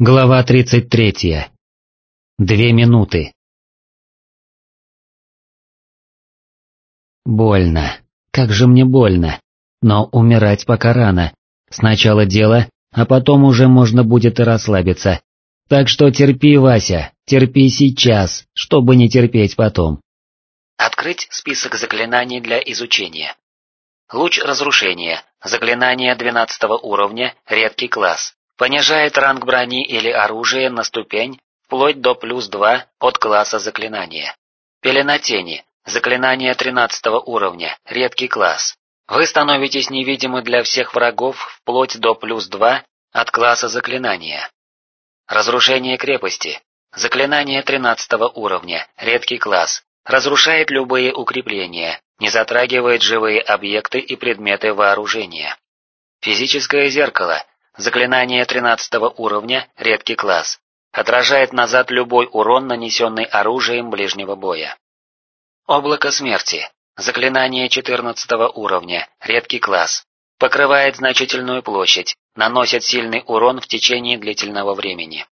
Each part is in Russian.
Глава 33. Две минуты. Больно. Как же мне больно. Но умирать пока рано. Сначала дело, а потом уже можно будет и расслабиться. Так что терпи, Вася, терпи сейчас, чтобы не терпеть потом. Открыть список заклинаний для изучения. Луч разрушения. Заклинание 12 уровня, редкий класс. Понижает ранг брони или оружия на ступень, вплоть до плюс 2 от класса заклинания. Пелена тени. Заклинание 13 уровня, редкий класс. Вы становитесь невидимы для всех врагов вплоть до плюс 2 от класса заклинания. Разрушение крепости. Заклинание 13 уровня, редкий класс. Разрушает любые укрепления, не затрагивает живые объекты и предметы вооружения. Физическое зеркало. Заклинание 13 уровня, редкий класс. Отражает назад любой урон, нанесенный оружием ближнего боя. Облако смерти. Заклинание 14 уровня, редкий класс. Покрывает значительную площадь, наносит сильный урон в течение длительного времени.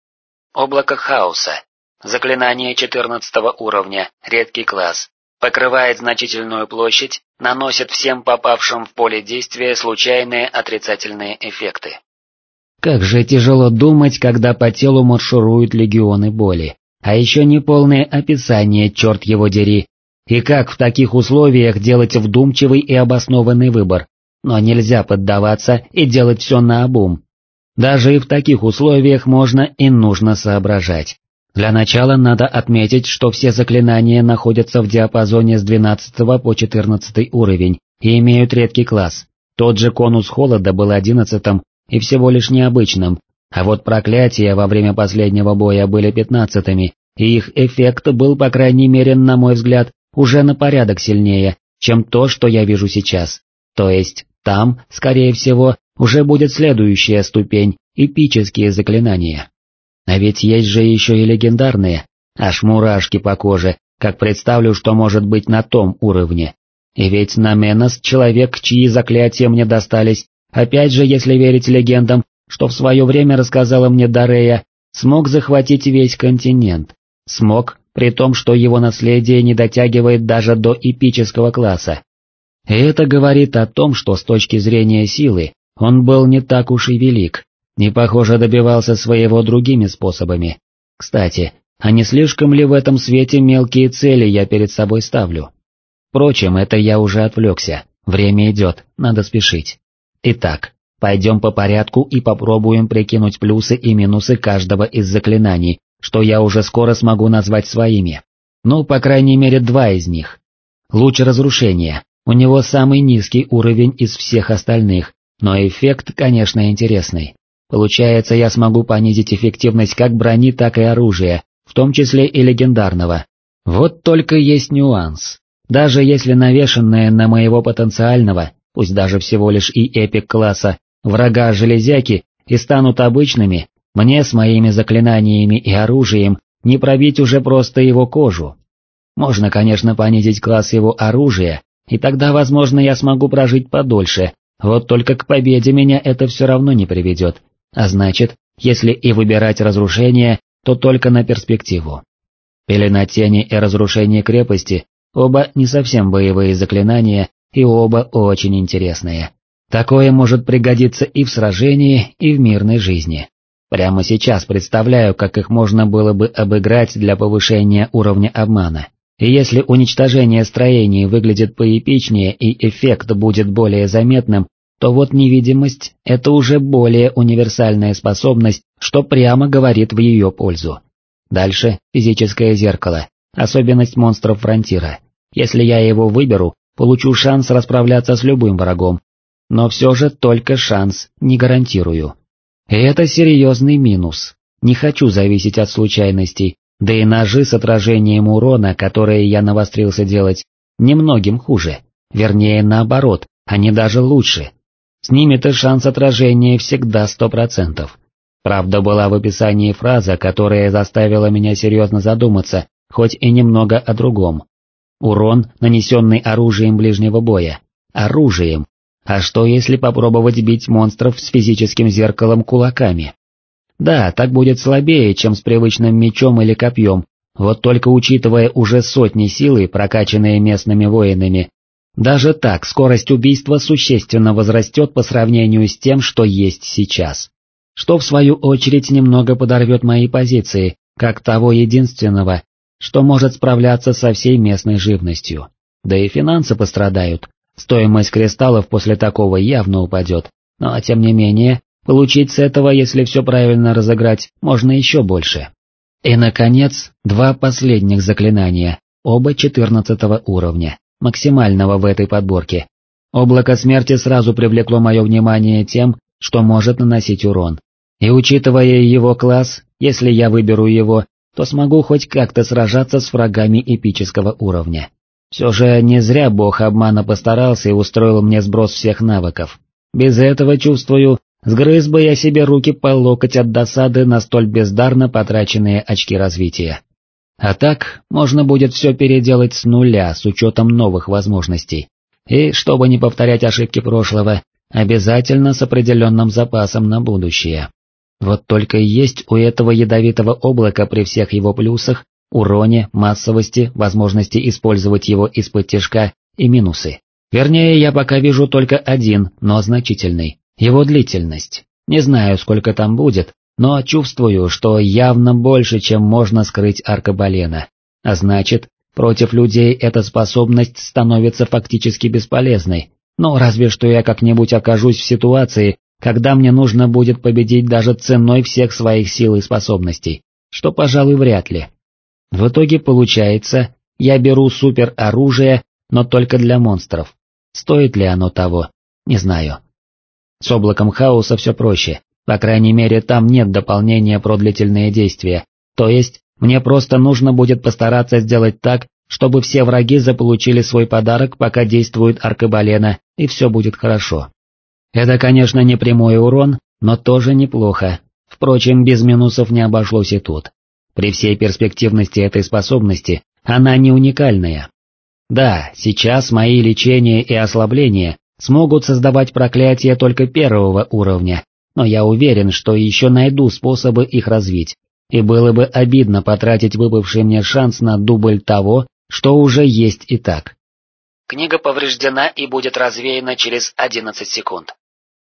Облако хаоса. Заклинание 14 уровня, редкий класс. Покрывает значительную площадь, наносит всем попавшим в поле действия случайные отрицательные эффекты. Как же тяжело думать, когда по телу маршируют легионы боли. А еще неполное описание, черт его дери. И как в таких условиях делать вдумчивый и обоснованный выбор. Но нельзя поддаваться и делать все наобум. Даже и в таких условиях можно и нужно соображать. Для начала надо отметить, что все заклинания находятся в диапазоне с 12 по 14 уровень и имеют редкий класс. Тот же конус холода был одиннадцатым и всего лишь необычным, а вот проклятия во время последнего боя были пятнадцатыми, и их эффект был, по крайней мере, на мой взгляд, уже на порядок сильнее, чем то, что я вижу сейчас. То есть, там, скорее всего, уже будет следующая ступень, эпические заклинания. А ведь есть же еще и легендарные, аж мурашки по коже, как представлю, что может быть на том уровне. И ведь на Менос человек, чьи заклятия мне достались, Опять же, если верить легендам, что в свое время рассказала мне Дарея, смог захватить весь континент. Смог, при том, что его наследие не дотягивает даже до эпического класса. И это говорит о том, что с точки зрения силы, он был не так уж и велик, не похоже добивался своего другими способами. Кстати, а не слишком ли в этом свете мелкие цели я перед собой ставлю? Впрочем, это я уже отвлекся, время идет, надо спешить. Итак, пойдем по порядку и попробуем прикинуть плюсы и минусы каждого из заклинаний, что я уже скоро смогу назвать своими. Ну, по крайней мере, два из них. Луч разрушения, у него самый низкий уровень из всех остальных, но эффект, конечно, интересный. Получается, я смогу понизить эффективность как брони, так и оружия, в том числе и легендарного. Вот только есть нюанс. Даже если навешенное на моего потенциального, пусть даже всего лишь и эпик класса, врага железяки и станут обычными, мне с моими заклинаниями и оружием не пробить уже просто его кожу. Можно, конечно, понизить класс его оружия, и тогда, возможно, я смогу прожить подольше, вот только к победе меня это все равно не приведет, а значит, если и выбирать разрушение, то только на перспективу. Пелена тени и разрушение крепости, оба не совсем боевые заклинания, и оба очень интересные. Такое может пригодиться и в сражении, и в мирной жизни. Прямо сейчас представляю, как их можно было бы обыграть для повышения уровня обмана. И если уничтожение строений выглядит поэпичнее и эффект будет более заметным, то вот невидимость – это уже более универсальная способность, что прямо говорит в ее пользу. Дальше физическое зеркало, особенность монстров фронтира. Если я его выберу, получу шанс расправляться с любым врагом, но все же только шанс, не гарантирую. И это серьезный минус. Не хочу зависеть от случайностей, да и ножи с отражением урона, которые я навострился делать, немногим хуже. Вернее, наоборот, они даже лучше. С ними-то шанс отражения всегда сто процентов. Правда, была в описании фраза, которая заставила меня серьезно задуматься, хоть и немного о другом. Урон, нанесенный оружием ближнего боя. Оружием. А что если попробовать бить монстров с физическим зеркалом кулаками? Да, так будет слабее, чем с привычным мечом или копьем, вот только учитывая уже сотни силы, прокачанные местными воинами, даже так скорость убийства существенно возрастет по сравнению с тем, что есть сейчас. Что в свою очередь немного подорвет мои позиции, как того единственного, что может справляться со всей местной живностью. Да и финансы пострадают, стоимость кристаллов после такого явно упадет, но тем не менее, получить с этого, если все правильно разыграть, можно еще больше. И, наконец, два последних заклинания, оба 14 уровня максимального в этой подборке. Облако смерти сразу привлекло мое внимание тем, что может наносить урон. И учитывая его класс, если я выберу его, то смогу хоть как-то сражаться с врагами эпического уровня. Все же не зря бог обмана постарался и устроил мне сброс всех навыков. Без этого, чувствую, сгрыз бы я себе руки по локоть от досады на столь бездарно потраченные очки развития. А так, можно будет все переделать с нуля с учетом новых возможностей. И, чтобы не повторять ошибки прошлого, обязательно с определенным запасом на будущее. Вот только есть у этого ядовитого облака при всех его плюсах, уроне, массовости, возможности использовать его из-под тяжка и минусы. Вернее, я пока вижу только один, но значительный, его длительность. Не знаю, сколько там будет, но чувствую, что явно больше, чем можно скрыть аркабалена. А значит, против людей эта способность становится фактически бесполезной, но разве что я как-нибудь окажусь в ситуации, когда мне нужно будет победить даже ценой всех своих сил и способностей, что, пожалуй, вряд ли. В итоге получается, я беру супероружие, но только для монстров. Стоит ли оно того? Не знаю. С облаком хаоса все проще. По крайней мере, там нет дополнения про длительные действия, то есть, мне просто нужно будет постараться сделать так, чтобы все враги заполучили свой подарок, пока действует аркабалена, и все будет хорошо. Это, конечно, не прямой урон, но тоже неплохо. Впрочем, без минусов не обошлось и тут. При всей перспективности этой способности, она не уникальная. Да, сейчас мои лечения и ослабления смогут создавать проклятия только первого уровня, но я уверен, что еще найду способы их развить, и было бы обидно потратить выпавший мне шанс на дубль того, что уже есть и так. Книга повреждена и будет развеяна через 11 секунд.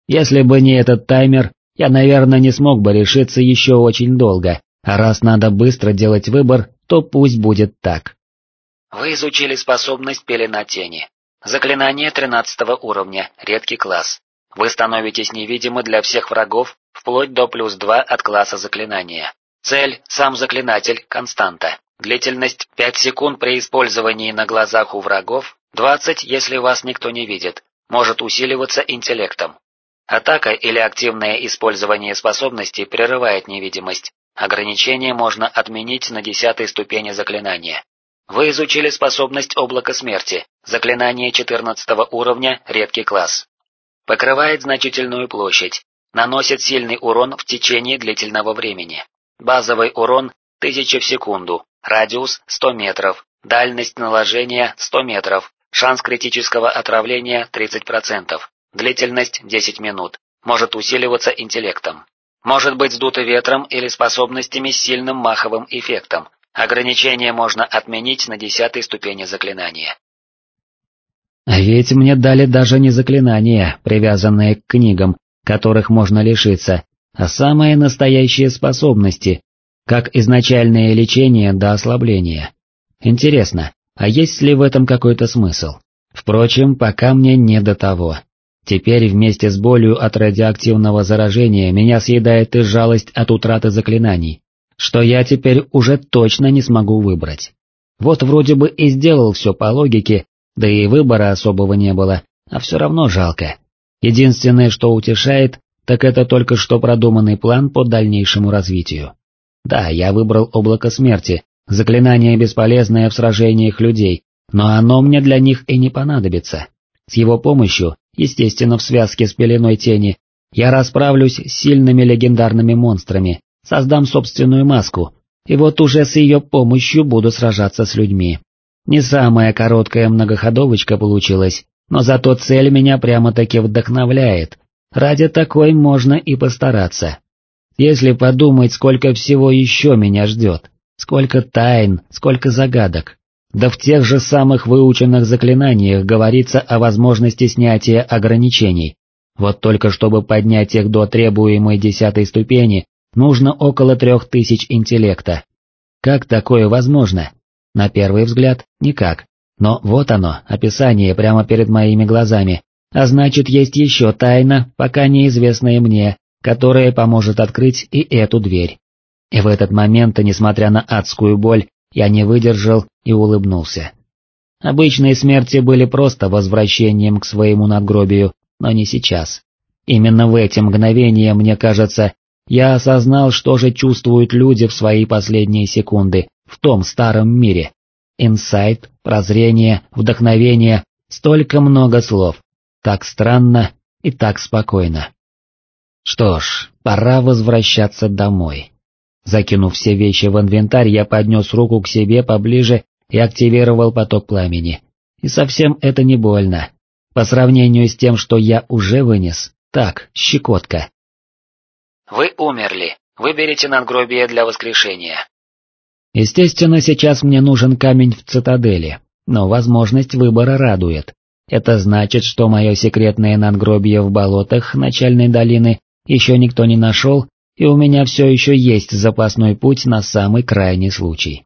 Если бы не этот таймер, я, наверное, не смог бы решиться еще очень долго, а раз надо быстро делать выбор, то пусть будет так. Вы изучили способность пелена тени. Заклинание 13 уровня, редкий класс. Вы становитесь невидимы для всех врагов, вплоть до плюс 2 от класса заклинания. Цель – сам заклинатель, константа. Длительность 5 секунд при использовании на глазах у врагов, 20, если вас никто не видит, может усиливаться интеллектом. Атака или активное использование способности прерывает невидимость. Ограничение можно отменить на десятой ступени заклинания. Вы изучили способность облака смерти, заклинание 14 уровня, редкий класс. Покрывает значительную площадь, наносит сильный урон в течение длительного времени. Базовый урон 1000 в секунду, радиус 100 метров, дальность наложения 100 метров, шанс критического отравления 30%, длительность 10 минут, может усиливаться интеллектом. Может быть сдуто ветром или способностями с сильным маховым эффектом. Ограничение можно отменить на десятой ступени заклинания. А ведь мне дали даже не заклинания, привязанные к книгам, которых можно лишиться, а самые настоящие способности, как изначальное лечение до ослабления. Интересно, а есть ли в этом какой-то смысл? Впрочем, пока мне не до того. Теперь вместе с болью от радиоактивного заражения меня съедает и жалость от утраты заклинаний, что я теперь уже точно не смогу выбрать. Вот вроде бы и сделал все по логике, да и выбора особого не было, а все равно жалко. Единственное, что утешает, так это только что продуманный план по дальнейшему развитию. Да, я выбрал облако смерти, заклинание бесполезное в сражениях людей, но оно мне для них и не понадобится. С его помощью, естественно в связке с пеленой тени, я расправлюсь с сильными легендарными монстрами, создам собственную маску, и вот уже с ее помощью буду сражаться с людьми. Не самая короткая многоходовочка получилась, но зато цель меня прямо-таки вдохновляет. Ради такой можно и постараться. Если подумать, сколько всего еще меня ждет, сколько тайн, сколько загадок. Да в тех же самых выученных заклинаниях говорится о возможности снятия ограничений. Вот только чтобы поднять их до требуемой десятой ступени, нужно около трех тысяч интеллекта. Как такое возможно? На первый взгляд, никак. Но вот оно, описание прямо перед моими глазами, а значит есть еще тайна, пока неизвестная мне, которая поможет открыть и эту дверь. И в этот момент, несмотря на адскую боль, я не выдержал и улыбнулся. Обычные смерти были просто возвращением к своему надгробию, но не сейчас. Именно в эти мгновения, мне кажется, я осознал, что же чувствуют люди в свои последние секунды в том старом мире. Инсайт, прозрение, вдохновение, столько много слов. Так странно и так спокойно. Что ж, пора возвращаться домой. Закинув все вещи в инвентарь, я поднес руку к себе поближе и активировал поток пламени. И совсем это не больно. По сравнению с тем, что я уже вынес, так, щекотка. Вы умерли. Выберите надгробие для воскрешения. Естественно, сейчас мне нужен камень в цитадели, но возможность выбора радует. Это значит, что мое секретное надгробие в болотах начальной долины еще никто не нашел, и у меня все еще есть запасной путь на самый крайний случай.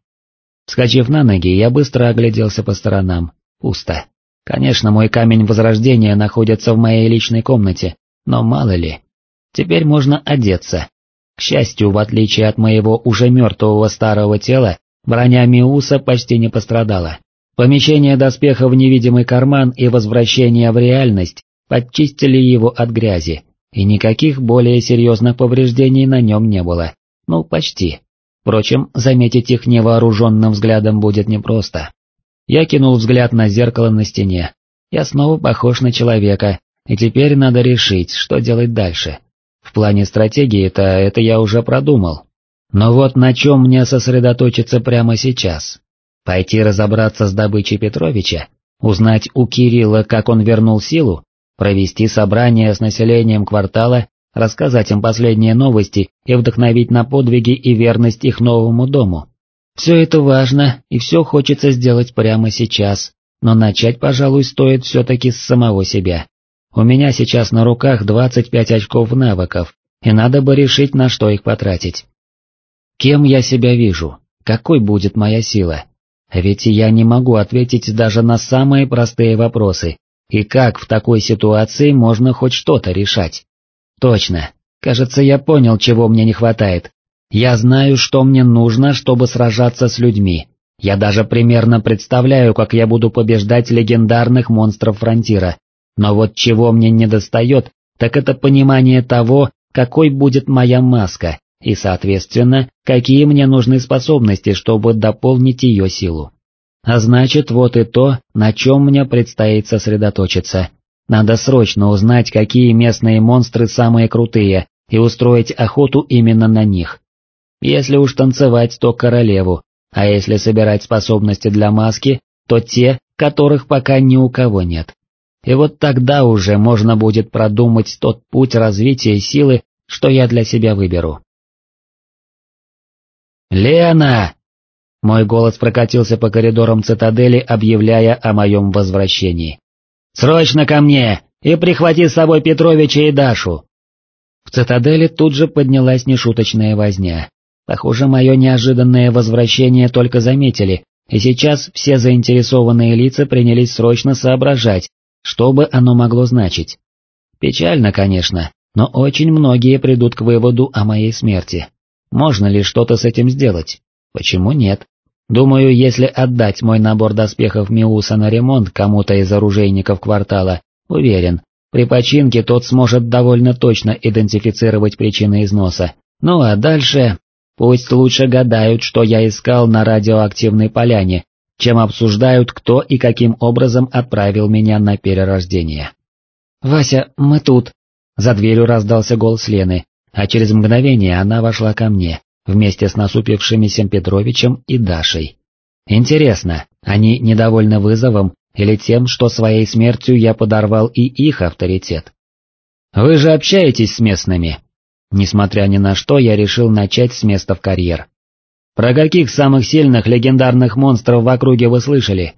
Скачив на ноги, я быстро огляделся по сторонам. Пусто. Конечно, мой камень возрождения находится в моей личной комнате, но мало ли. Теперь можно одеться. К счастью, в отличие от моего уже мертвого старого тела, броня Миуса почти не пострадала. Помещение доспеха в невидимый карман и возвращение в реальность подчистили его от грязи, и никаких более серьезных повреждений на нем не было. Ну, почти. Впрочем, заметить их невооруженным взглядом будет непросто. Я кинул взгляд на зеркало на стене. Я снова похож на человека, и теперь надо решить, что делать дальше. В плане стратегии-то это я уже продумал. Но вот на чем мне сосредоточиться прямо сейчас? Пойти разобраться с добычей Петровича? Узнать у Кирилла, как он вернул силу? Провести собрание с населением квартала, рассказать им последние новости и вдохновить на подвиги и верность их новому дому. Все это важно, и все хочется сделать прямо сейчас, но начать, пожалуй, стоит все-таки с самого себя. У меня сейчас на руках 25 очков навыков, и надо бы решить, на что их потратить. Кем я себя вижу? Какой будет моя сила? Ведь я не могу ответить даже на самые простые вопросы, и как в такой ситуации можно хоть что-то решать? Точно. Кажется, я понял, чего мне не хватает. Я знаю, что мне нужно, чтобы сражаться с людьми. Я даже примерно представляю, как я буду побеждать легендарных монстров фронтира. Но вот чего мне не достает, так это понимание того, какой будет моя маска, и, соответственно, какие мне нужны способности, чтобы дополнить ее силу. А значит, вот и то, на чем мне предстоит сосредоточиться. Надо срочно узнать, какие местные монстры самые крутые, и устроить охоту именно на них. Если уж танцевать, то королеву, а если собирать способности для маски, то те, которых пока ни у кого нет. И вот тогда уже можно будет продумать тот путь развития силы, что я для себя выберу. «Лена!» Мой голос прокатился по коридорам цитадели, объявляя о моем возвращении. «Срочно ко мне! И прихвати с собой Петровича и Дашу!» В цитадели тут же поднялась нешуточная возня. Похоже, мое неожиданное возвращение только заметили, и сейчас все заинтересованные лица принялись срочно соображать, что бы оно могло значить. Печально, конечно, но очень многие придут к выводу о моей смерти. Можно ли что-то с этим сделать? Почему нет? Думаю, если отдать мой набор доспехов Миуса на ремонт кому-то из оружейников квартала, уверен, при починке тот сможет довольно точно идентифицировать причины износа. Ну а дальше... Пусть лучше гадают, что я искал на радиоактивной поляне, чем обсуждают, кто и каким образом отправил меня на перерождение. «Вася, мы тут!» За дверью раздался голос Лены, а через мгновение она вошла ко мне вместе с насупившимися Петровичем и Дашей. Интересно, они недовольны вызовом или тем, что своей смертью я подорвал и их авторитет? Вы же общаетесь с местными? Несмотря ни на что, я решил начать с места в карьер. Про каких самых сильных легендарных монстров в округе вы слышали?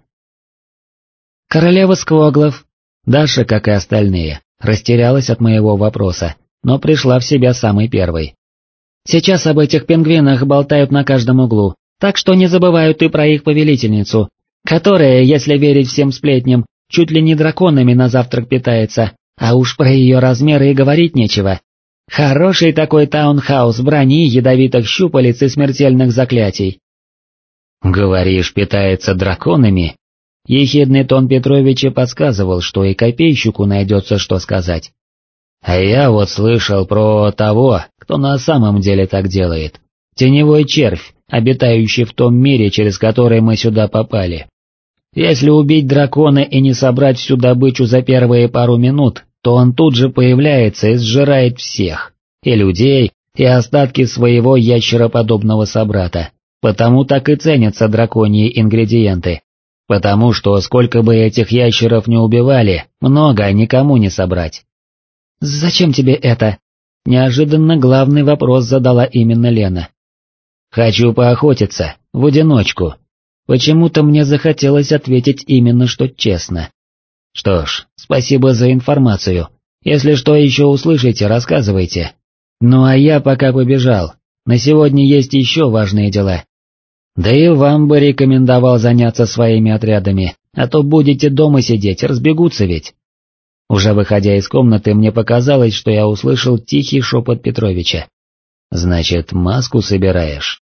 Королева Сквоглов. Даша, как и остальные, растерялась от моего вопроса, но пришла в себя самой первой. Сейчас об этих пингвинах болтают на каждом углу, так что не забывают и про их повелительницу, которая, если верить всем сплетням, чуть ли не драконами на завтрак питается, а уж про ее размеры и говорить нечего. Хороший такой таунхаус брони, ядовитых щупалец и смертельных заклятий. «Говоришь, питается драконами?» Ехидный тон Петровича подсказывал, что и копейщику найдется что сказать. А я вот слышал про того, кто на самом деле так делает. Теневой червь, обитающий в том мире, через который мы сюда попали. Если убить дракона и не собрать всю добычу за первые пару минут, то он тут же появляется и сжирает всех, и людей, и остатки своего ящероподобного собрата. Потому так и ценятся драконьи ингредиенты. Потому что сколько бы этих ящеров не убивали, много никому не собрать. «Зачем тебе это?» Неожиданно главный вопрос задала именно Лена. «Хочу поохотиться, в одиночку». Почему-то мне захотелось ответить именно что честно. Что ж, спасибо за информацию. Если что еще услышите, рассказывайте. Ну а я пока побежал. На сегодня есть еще важные дела. Да и вам бы рекомендовал заняться своими отрядами, а то будете дома сидеть, разбегутся ведь. Уже выходя из комнаты, мне показалось, что я услышал тихий шепот Петровича. «Значит, маску собираешь?»